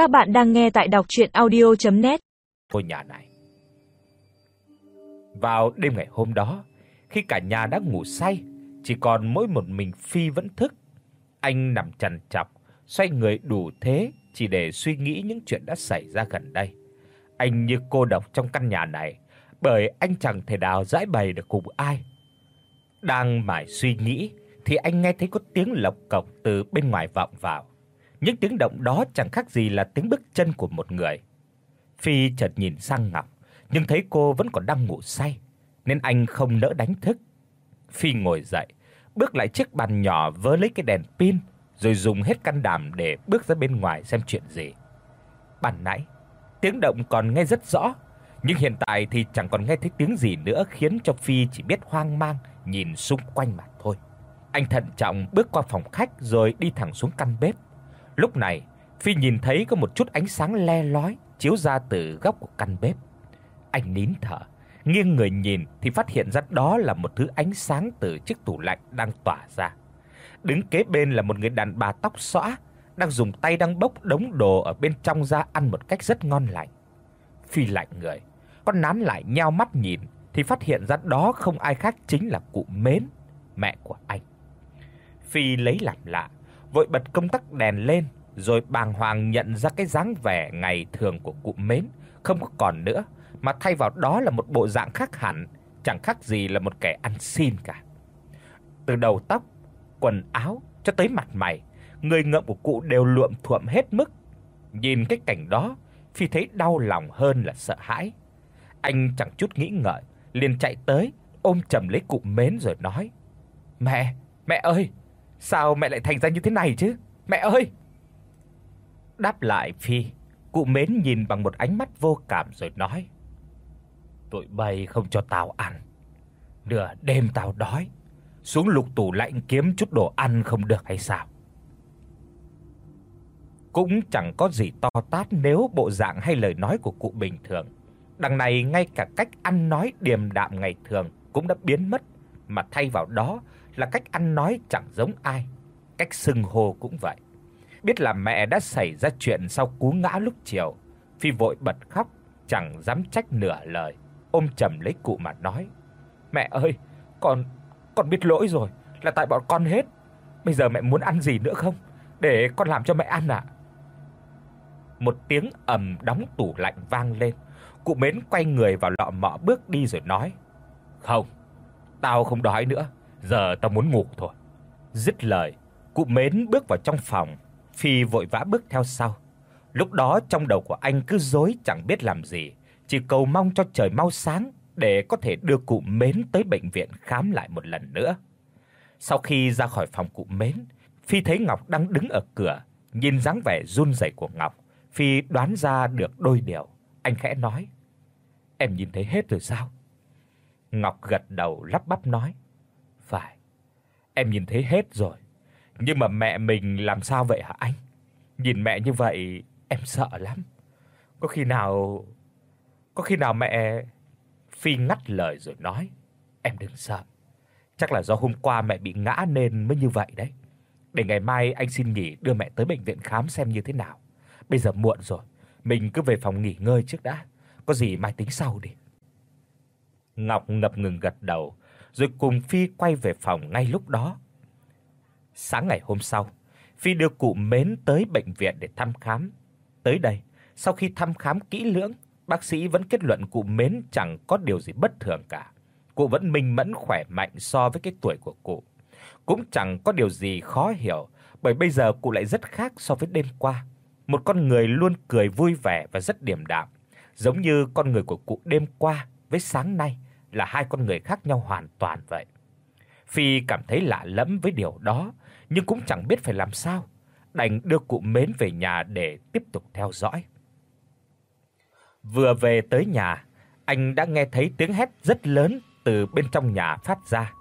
Các bạn đang nghe tại đọc audio net Ngôi nhà này. Vào đêm ngày hôm đó, khi cả nhà đã ngủ say, chỉ còn mỗi một mình Phi vẫn thức. Anh nằm chằn chọc, xoay người đủ thế chỉ để suy nghĩ những chuyện đã xảy ra gần đây. Anh như cô độc trong căn nhà này, bởi anh chẳng thể nào giải bày được cùng ai. Đang mải suy nghĩ thì anh nghe thấy có tiếng lộc cộc từ bên ngoài vọng vào. Những tiếng động đó chẳng khác gì là tiếng bước chân của một người. Phi chợt nhìn sang Ngọc, nhưng thấy cô vẫn còn đang ngủ say, nên anh không nỡ đánh thức. Phi ngồi dậy, bước lại chiếc bàn nhỏ vớ lấy cái đèn pin, rồi dùng hết can đảm để bước ra bên ngoài xem chuyện gì. Ban nãy, tiếng động còn nghe rất rõ, nhưng hiện tại thì chẳng còn nghe thấy tiếng gì nữa khiến cho Phi chỉ biết hoang mang nhìn xung quanh mà thôi. Anh thận trọng bước qua phòng khách rồi đi thẳng xuống căn bếp. Lúc này, Phi nhìn thấy có một chút ánh sáng le lói chiếu ra từ góc của căn bếp. Anh nín thở, nghiêng người nhìn thì phát hiện ra đó là một thứ ánh sáng từ chiếc tủ lạnh đang tỏa ra. Đứng kế bên là một người đàn bà tóc xõa, đang dùng tay đang bốc đống đồ ở bên trong ra ăn một cách rất ngon lành. Phi lạnh người, con nán lại nheo mắt nhìn thì phát hiện ra đó không ai khác chính là cụ Mến, mẹ của anh. Phi lấy làm lạ, vội bật công tắc đèn lên, rồi bàng hoàng nhận ra cái dáng vẻ ngày thường của cụ Mến không có còn nữa, mà thay vào đó là một bộ dạng khác hẳn, chẳng khác gì là một kẻ ăn xin cả. Từ đầu tóc, quần áo cho tới mặt mày, người ngợm của cụ đều luộm thuộm hết mức. Nhìn cái cảnh đó, Phi thấy đau lòng hơn là sợ hãi. Anh chẳng chút nghĩ ngợi, liền chạy tới, ôm chầm lấy cụ Mến rồi nói: "Mẹ, mẹ ơi, sao mẹ lại thành ra như thế này chứ? Mẹ ơi!" Đáp lại Phi, cụ Mến nhìn bằng một ánh mắt vô cảm rồi nói: "Tụi bay không cho tao ăn. Nửa đêm tao đói, xuống lục tủ lạnh kiếm chút đồ ăn không được hay sao?" Cũng chẳng có gì to tát nếu bộ dạng hay lời nói của cụ bình thường. Đằng này ngay cả cách ăn nói điềm đạm ngày thường cũng đã biến mất, mà thay vào đó là cách ăn nói chẳng giống ai, cách xưng hô cũng vậy. Biết là mẹ đã xảy ra chuyện sau cú ngã lúc chiều, Phi vội bật khóc, chẳng dám trách nửa lời, ôm chầm lấy cụ mà nói: "Mẹ ơi, con con biết lỗi rồi, là tại bọn con hết. Bây giờ mẹ muốn ăn gì nữa không? Để con làm cho mẹ ăn ạ." Một tiếng ầm đóng tủ lạnh vang lên. Cụ Mến quay người vào lọ mọ bước đi rồi nói: "Không, tao không đói nữa, giờ tao muốn ngủ thôi." Dứt lời, cụ Mến bước vào trong phòng, Phi vội vã bước theo sau. Lúc đó trong đầu của anh cứ rối chẳng biết làm gì, chỉ cầu mong cho trời mau sáng để có thể đưa cụ Mến tới bệnh viện khám lại một lần nữa. Sau khi ra khỏi phòng cụ Mến, Phi thấy Ngọc đang đứng ở cửa, nhìn dáng vẻ run rẩy của Ngọc, Phi đoán ra được đôi điều. Anh khẽ nói: "Em nhìn thấy hết rồi sao?" Ngọc gật đầu lắp bắp nói: "Phải, em nhìn thấy hết rồi. Nhưng mà mẹ mình làm sao vậy hả anh? Nhìn mẹ như vậy em sợ lắm. Có khi nào có khi nào mẹ Phi ngắt lời rồi nói: "Em đừng sợ. Chắc là do hôm qua mẹ bị ngã nên mới như vậy đấy. Để ngày mai anh xin nghỉ đưa mẹ tới bệnh viện khám xem như thế nào. Bây giờ muộn rồi, mình cứ về phòng nghỉ ngơi trước đã, có gì mai tính sau đi." Ngọc ngập ngừng gật đầu, rồi cùng Phi quay về phòng ngay lúc đó. Sáng ngày hôm sau, Phi đưa cụ Mến tới bệnh viện để thăm khám. Tới đây, sau khi thăm khám kỹ lưỡng, bác sĩ vẫn kết luận cụ Mến chẳng có điều gì bất thường cả. Cụ vẫn minh mẫn khỏe mạnh so với cái tuổi của cụ. Cũng chẳng có điều gì khó hiểu, bởi bây giờ cụ lại rất khác so với đêm qua. Một con người luôn cười vui vẻ và rất điềm đạm, giống như con người của cụ đêm qua với sáng nay là hai con người khác nhau hoàn toàn vậy. Phi cảm thấy lạ lẫm với điều đó, nhưng cũng chẳng biết phải làm sao, đành đưa cụ Mến về nhà để tiếp tục theo dõi. Vừa về tới nhà, anh đã nghe thấy tiếng hét rất lớn từ bên trong nhà phát ra.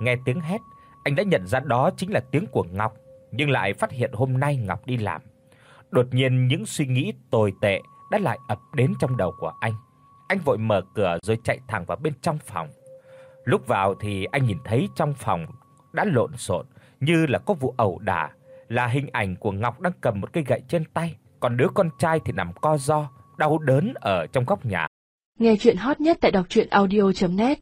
Nghe tiếng hét, anh đã nhận ra đó chính là tiếng của Ngọc, nhưng lại phát hiện hôm nay Ngọc đi làm. Đột nhiên những suy nghĩ tồi tệ đã lại ập đến trong đầu của anh. Anh vội mở cửa rồi chạy thẳng vào bên trong phòng. Lúc vào thì anh nhìn thấy trong phòng đã lộn xộn như là có vụ ẩu đả, là hình ảnh của Ngọc đang cầm một cây gậy trên tay, còn đứa con trai thì nằm co ro, đau đớn ở trong góc nhà. Nghe truyện hot nhất tại doctruyenaudio.net